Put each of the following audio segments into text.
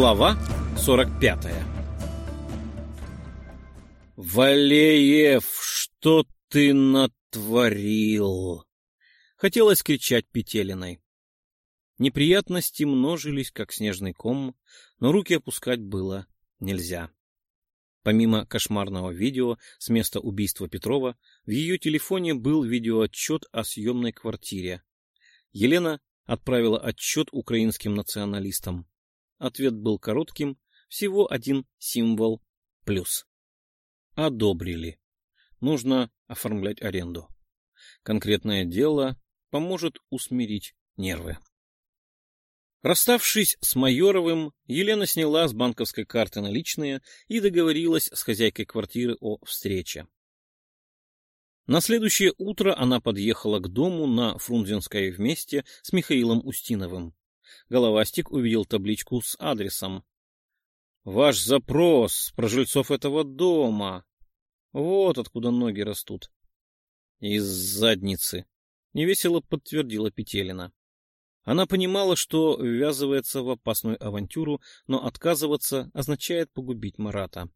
Глава 45 «Валеев, что ты натворил?» Хотелось кричать Петелиной. Неприятности множились, как снежный ком, но руки опускать было нельзя. Помимо кошмарного видео с места убийства Петрова, в ее телефоне был видеоотчет о съемной квартире. Елена отправила отчет украинским националистам. Ответ был коротким, всего один символ плюс. Одобрили. Нужно оформлять аренду. Конкретное дело поможет усмирить нервы. Расставшись с Майоровым, Елена сняла с банковской карты наличные и договорилась с хозяйкой квартиры о встрече. На следующее утро она подъехала к дому на Фрунзенской вместе с Михаилом Устиновым. Головастик увидел табличку с адресом. «Ваш запрос про жильцов этого дома. Вот откуда ноги растут». «Из задницы», — невесело подтвердила Петелина. Она понимала, что ввязывается в опасную авантюру, но отказываться означает погубить Марата.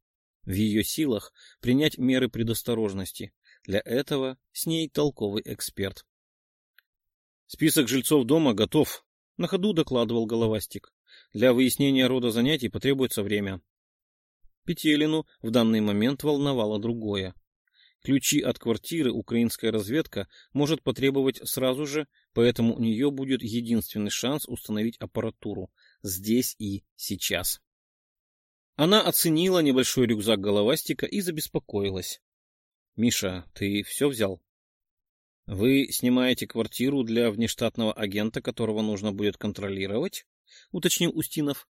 В ее силах принять меры предосторожности. Для этого с ней толковый эксперт. Список жильцов дома готов, на ходу докладывал головастик. Для выяснения рода занятий потребуется время. Петелину в данный момент волновало другое. Ключи от квартиры украинская разведка может потребовать сразу же, поэтому у нее будет единственный шанс установить аппаратуру здесь и сейчас. Она оценила небольшой рюкзак головастика и забеспокоилась. — Миша, ты все взял? Вы снимаете квартиру для внештатного агента, которого нужно будет контролировать? уточнил Устинов.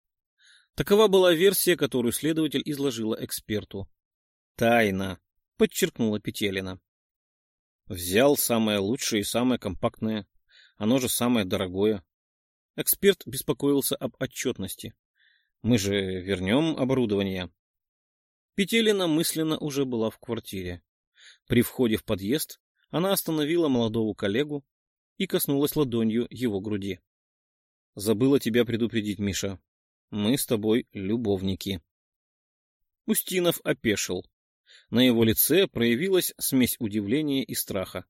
Такова была версия, которую следователь изложила эксперту. Тайна, подчеркнула Петелина. Взял самое лучшее и самое компактное. Оно же самое дорогое. Эксперт беспокоился об отчетности. Мы же вернем оборудование. Петелина мысленно уже была в квартире. При входе в подъезд она остановила молодого коллегу и коснулась ладонью его груди. — Забыла тебя предупредить, Миша. Мы с тобой любовники. Устинов опешил. На его лице проявилась смесь удивления и страха.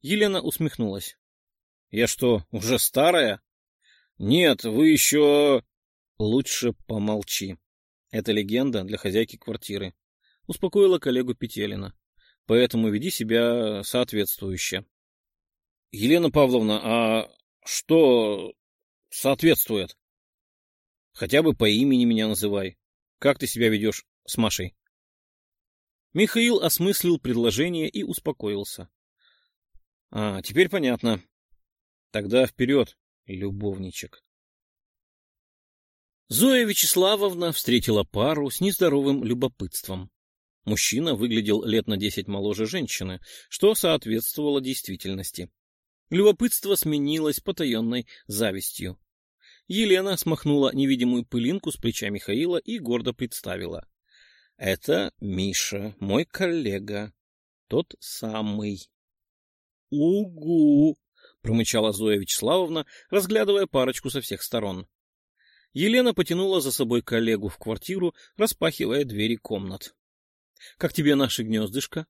Елена усмехнулась. — Я что, уже старая? — Нет, вы еще... — Лучше помолчи. Это легенда для хозяйки квартиры. Успокоила коллегу Петелина поэтому веди себя соответствующе. — Елена Павловна, а что соответствует? — Хотя бы по имени меня называй. Как ты себя ведешь с Машей? Михаил осмыслил предложение и успокоился. — А, теперь понятно. Тогда вперед, любовничек. Зоя Вячеславовна встретила пару с нездоровым любопытством. Мужчина выглядел лет на десять моложе женщины, что соответствовало действительности. Любопытство сменилось потаенной завистью. Елена смахнула невидимую пылинку с плеча Михаила и гордо представила. — Это Миша, мой коллега. Тот самый. — Угу! — промычала Зоя Вячеславовна, разглядывая парочку со всех сторон. Елена потянула за собой коллегу в квартиру, распахивая двери комнат. Как тебе наше гнездышко?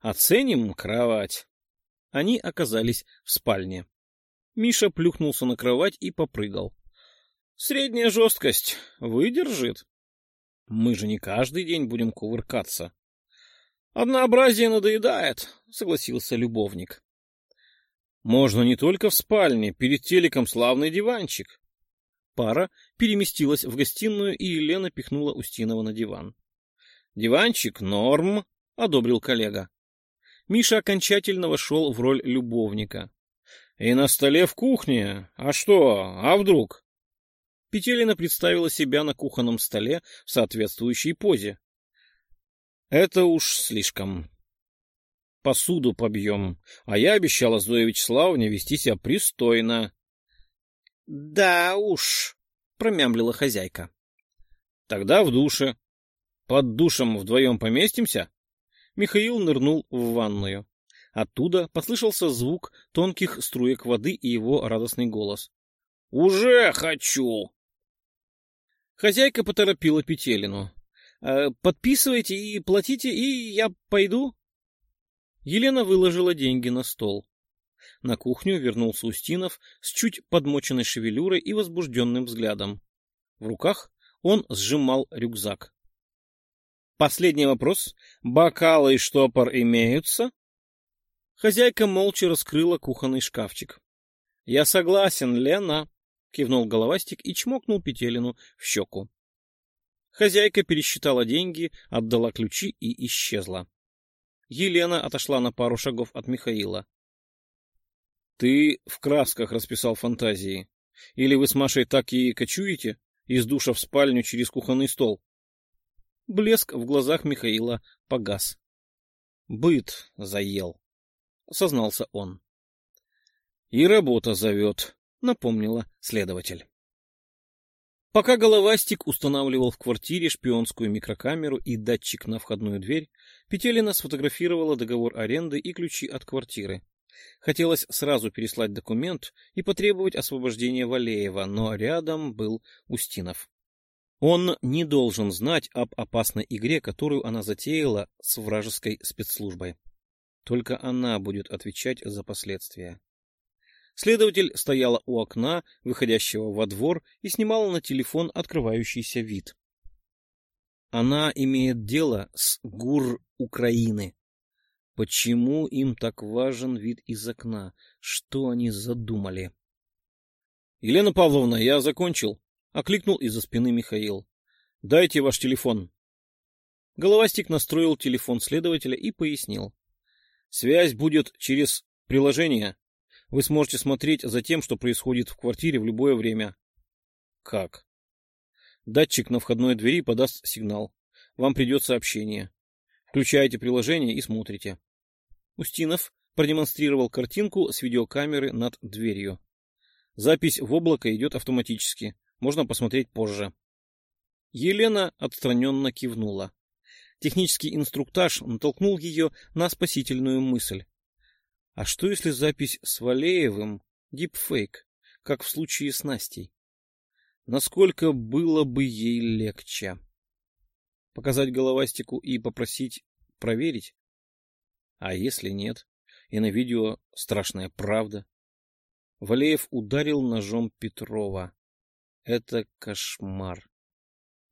Оценим кровать. Они оказались в спальне. Миша плюхнулся на кровать и попрыгал. Средняя жесткость выдержит. Мы же не каждый день будем кувыркаться. Однообразие надоедает, согласился любовник. Можно не только в спальне, перед телеком славный диванчик. Пара переместилась в гостиную, и Елена пихнула Устинова на диван. Диванчик норм, одобрил коллега. Миша окончательно вошел в роль любовника. И на столе в кухне. А что, а вдруг? Петелина представила себя на кухонном столе в соответствующей позе. Это уж слишком. Посуду побьем. А я обещала Зое Вячеславовне вести себя пристойно. — Да уж, — промямлила хозяйка. — Тогда в душе. Под душем вдвоем поместимся? Михаил нырнул в ванную. Оттуда послышался звук тонких струек воды и его радостный голос. «Уже хочу!» Хозяйка поторопила Петелину. «Э, «Подписывайте и платите, и я пойду». Елена выложила деньги на стол. На кухню вернулся Устинов с чуть подмоченной шевелюрой и возбужденным взглядом. В руках он сжимал рюкзак. Последний вопрос. Бокалы и штопор имеются? Хозяйка молча раскрыла кухонный шкафчик. — Я согласен, Лена, — кивнул головастик и чмокнул Петелину в щеку. Хозяйка пересчитала деньги, отдала ключи и исчезла. Елена отошла на пару шагов от Михаила. — Ты в красках расписал фантазии. Или вы с Машей так и кочуете? Из душа в спальню через кухонный стол? Блеск в глазах Михаила погас. — Быт заел, — сознался он. — И работа зовет, — напомнила следователь. Пока головастик устанавливал в квартире шпионскую микрокамеру и датчик на входную дверь, Петелина сфотографировала договор аренды и ключи от квартиры. Хотелось сразу переслать документ и потребовать освобождения Валеева, но рядом был Устинов. Он не должен знать об опасной игре, которую она затеяла с вражеской спецслужбой. Только она будет отвечать за последствия. Следователь стояла у окна, выходящего во двор, и снимала на телефон открывающийся вид. Она имеет дело с ГУР Украины. Почему им так важен вид из окна? Что они задумали? — Елена Павловна, я закончил, — окликнул из-за спины Михаил. — Дайте ваш телефон. Головастик настроил телефон следователя и пояснил. — Связь будет через приложение. Вы сможете смотреть за тем, что происходит в квартире в любое время. — Как? Датчик на входной двери подаст сигнал. Вам придет сообщение. Включаете приложение и смотрите. Устинов продемонстрировал картинку с видеокамеры над дверью. Запись в облако идет автоматически. Можно посмотреть позже. Елена отстраненно кивнула. Технический инструктаж натолкнул ее на спасительную мысль. А что если запись с Валеевым — дипфейк, как в случае с Настей? Насколько было бы ей легче? Показать головастику и попросить проверить? А если нет? И на видео страшная правда. Валеев ударил ножом Петрова. Это кошмар.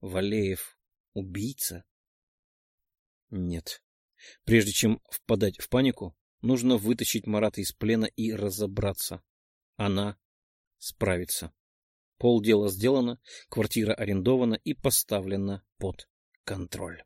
Валеев убийца? Нет. Прежде чем впадать в панику, нужно вытащить Марата из плена и разобраться. Она справится. Полдела сделано, квартира арендована и поставлена под контроль.